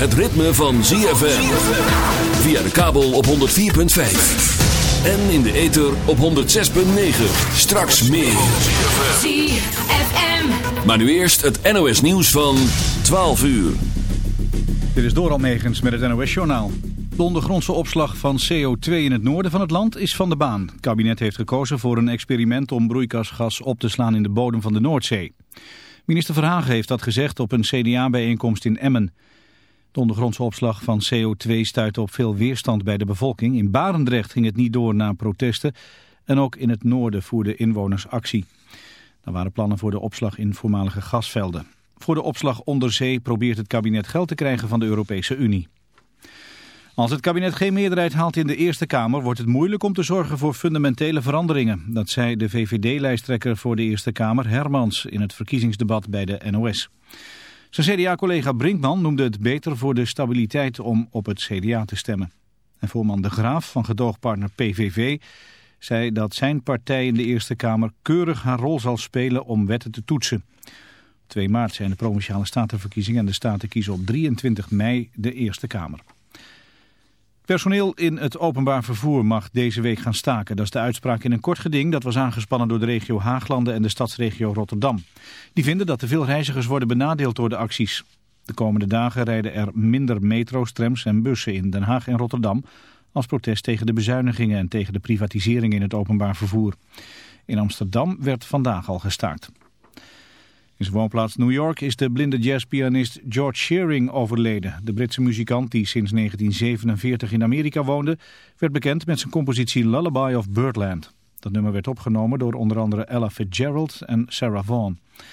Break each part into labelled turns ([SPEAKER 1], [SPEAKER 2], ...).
[SPEAKER 1] het ritme van ZFM. Via de kabel op 104.5. En in de ether op 106.9. Straks meer.
[SPEAKER 2] ZFM.
[SPEAKER 1] Maar nu eerst het NOS nieuws van 12 uur.
[SPEAKER 3] Dit is Doral Megens met het NOS-journaal. De ondergrondse opslag van CO2 in het noorden van het land is van de baan. Het kabinet heeft gekozen voor een experiment om broeikasgas op te slaan in de bodem van de Noordzee. Minister Verhagen heeft dat gezegd op een CDA-bijeenkomst in Emmen. De ondergrondse opslag van CO2 stuitte op veel weerstand bij de bevolking. In Barendrecht ging het niet door na protesten. En ook in het noorden voerden inwoners actie. Er waren plannen voor de opslag in voormalige gasvelden. Voor de opslag onder zee probeert het kabinet geld te krijgen van de Europese Unie. Als het kabinet geen meerderheid haalt in de Eerste Kamer... wordt het moeilijk om te zorgen voor fundamentele veranderingen. Dat zei de VVD-lijsttrekker voor de Eerste Kamer, Hermans... in het verkiezingsdebat bij de NOS. Zijn CDA-collega Brinkman noemde het beter voor de stabiliteit... om op het CDA te stemmen. En voorman De Graaf van gedoogpartner PVV zei dat zijn partij in de Eerste Kamer... keurig haar rol zal spelen om wetten te toetsen. Op 2 maart zijn de Provinciale Statenverkiezingen... en de Staten kiezen op 23 mei de Eerste Kamer. Personeel in het openbaar vervoer mag deze week gaan staken. Dat is de uitspraak in een kort geding dat was aangespannen door de regio Haaglanden en de stadsregio Rotterdam. Die vinden dat te veel reizigers worden benadeeld door de acties. De komende dagen rijden er minder metro's, trams en bussen in Den Haag en Rotterdam... als protest tegen de bezuinigingen en tegen de privatisering in het openbaar vervoer. In Amsterdam werd vandaag al gestaakt. In zijn woonplaats New York is de blinde jazzpianist George Shearing overleden. De Britse muzikant die sinds 1947 in Amerika woonde... werd bekend met zijn compositie Lullaby of Birdland. Dat nummer werd opgenomen door onder andere Ella Fitzgerald en Sarah Vaughan. In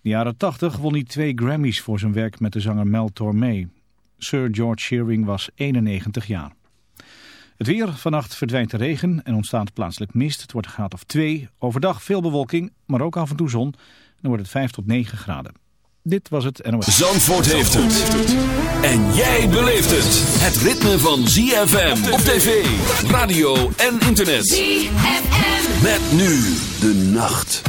[SPEAKER 3] de jaren 80 won hij twee Grammys voor zijn werk met de zanger Mel Tormé. Sir George Shearing was 91 jaar. Het weer, vannacht verdwijnt de regen en ontstaat plaatselijk mist. Het wordt een graad of 2. Overdag veel bewolking, maar ook af en toe zon... Dan wordt het 5 tot 9 graden. Dit was het NOS.
[SPEAKER 1] Zandvoort heeft het. En jij beleeft het. Het ritme van ZFM op tv, radio en internet.
[SPEAKER 2] ZFM.
[SPEAKER 1] Met nu de nacht.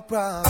[SPEAKER 1] your problem.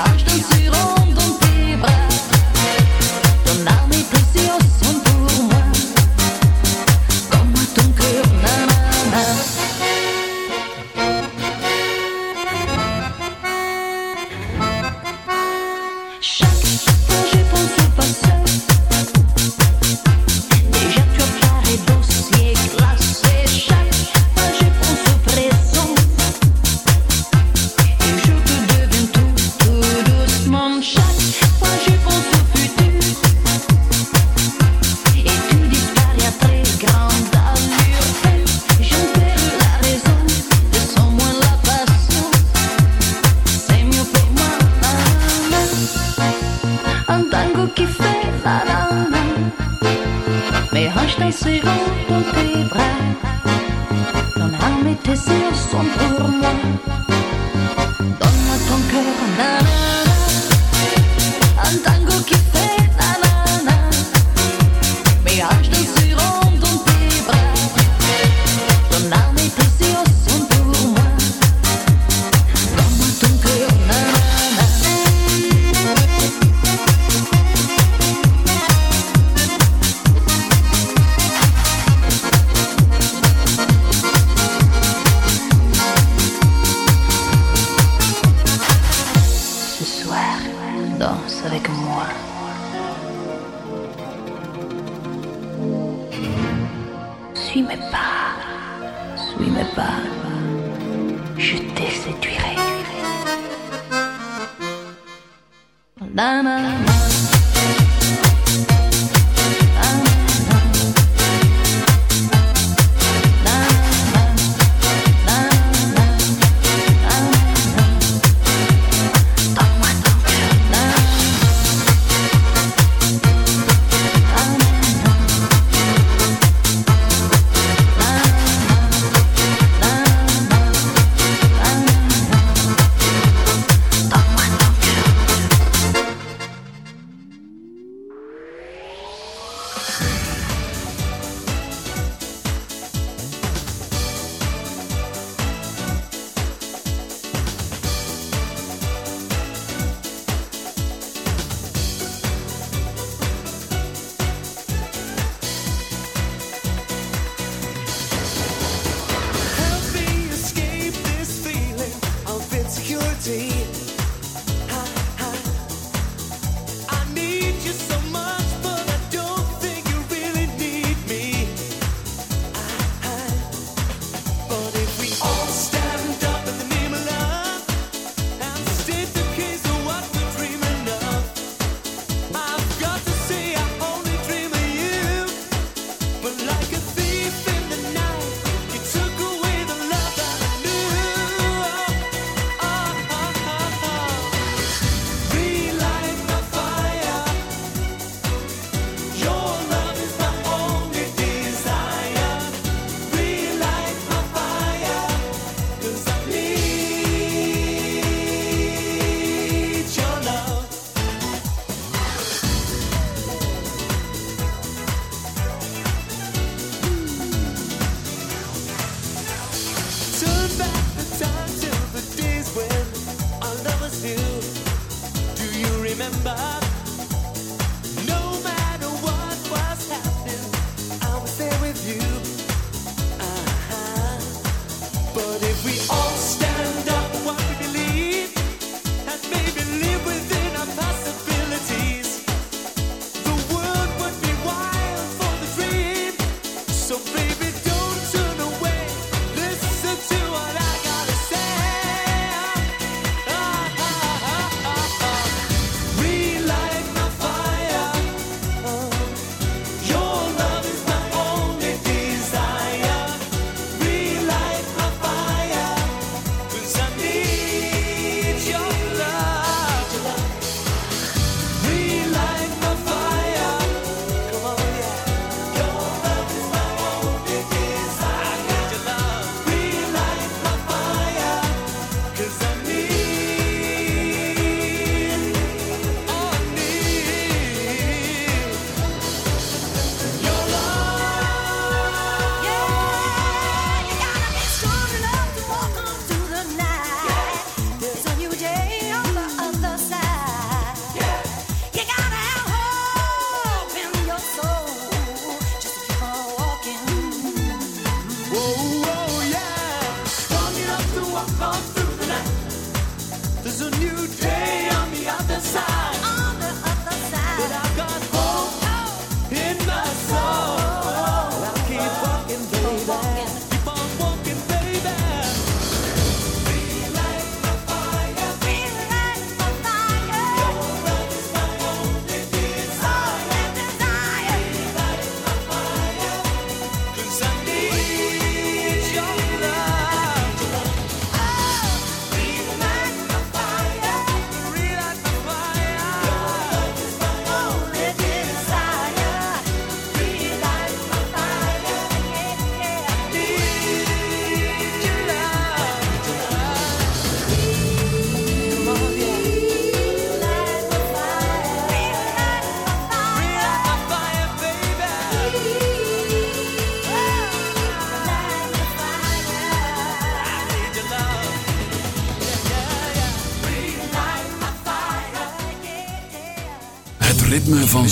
[SPEAKER 2] voyage
[SPEAKER 4] de zéro.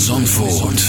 [SPEAKER 4] Zandvoort.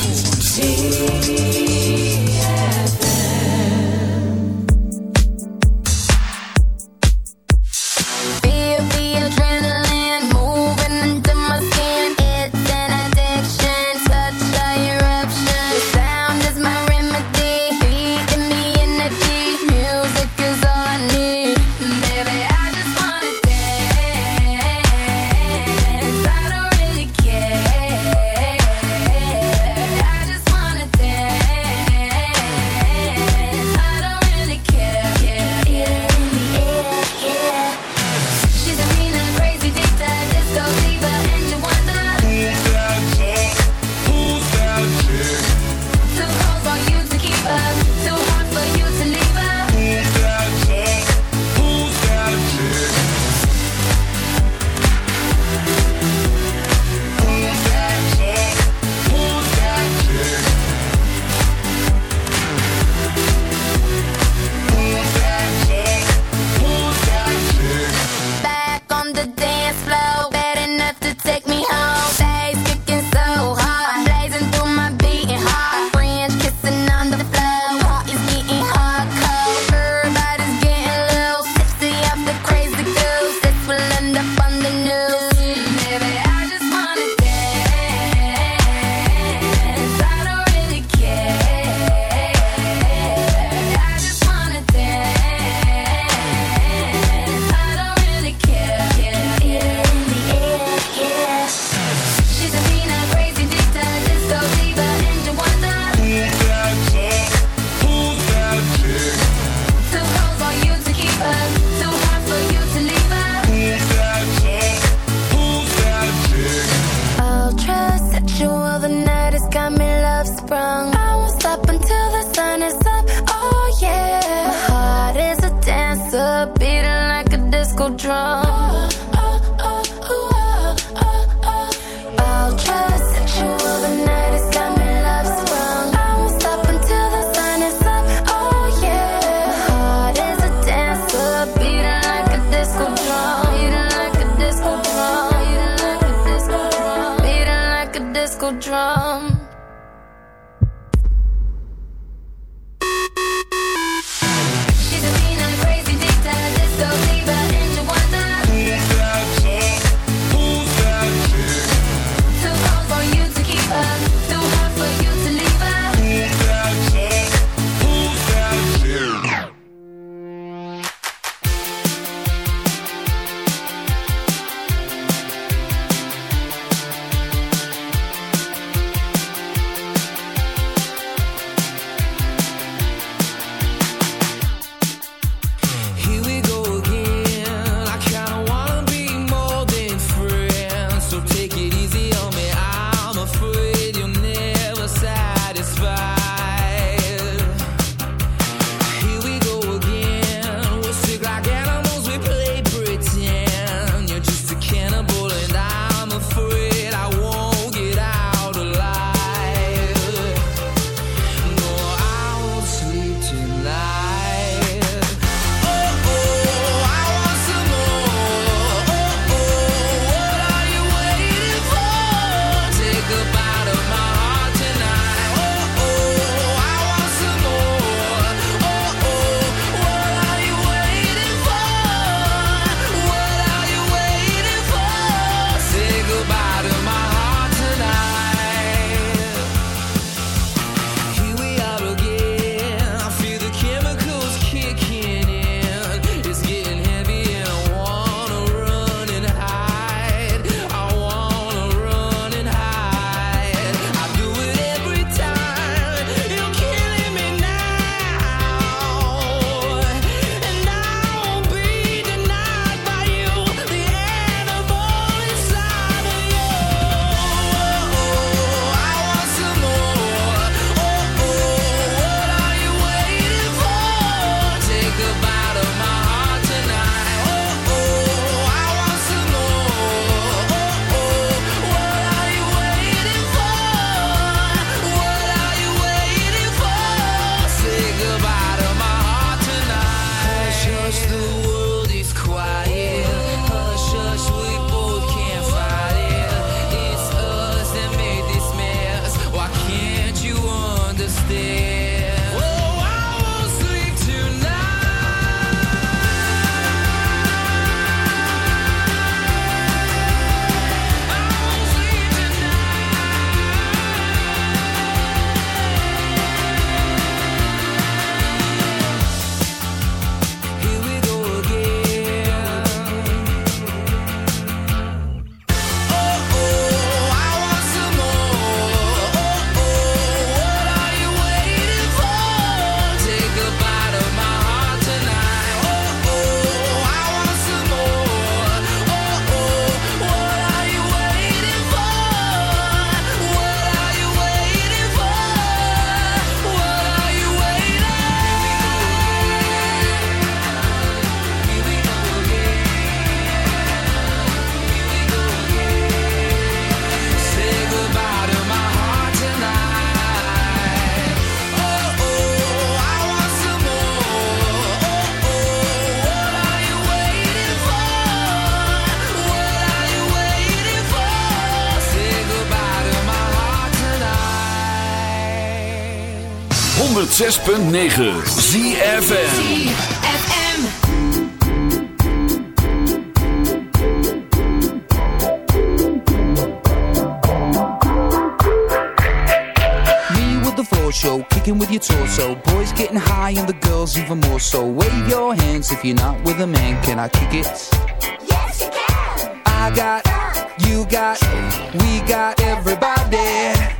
[SPEAKER 1] 106.9
[SPEAKER 5] ZFN Show, kicking with your torso. Boys getting high and the girls even more so. Wave your hands if you're not with a man. Can I kick it?
[SPEAKER 6] Yes you can!
[SPEAKER 5] I got, you got, we got everybody.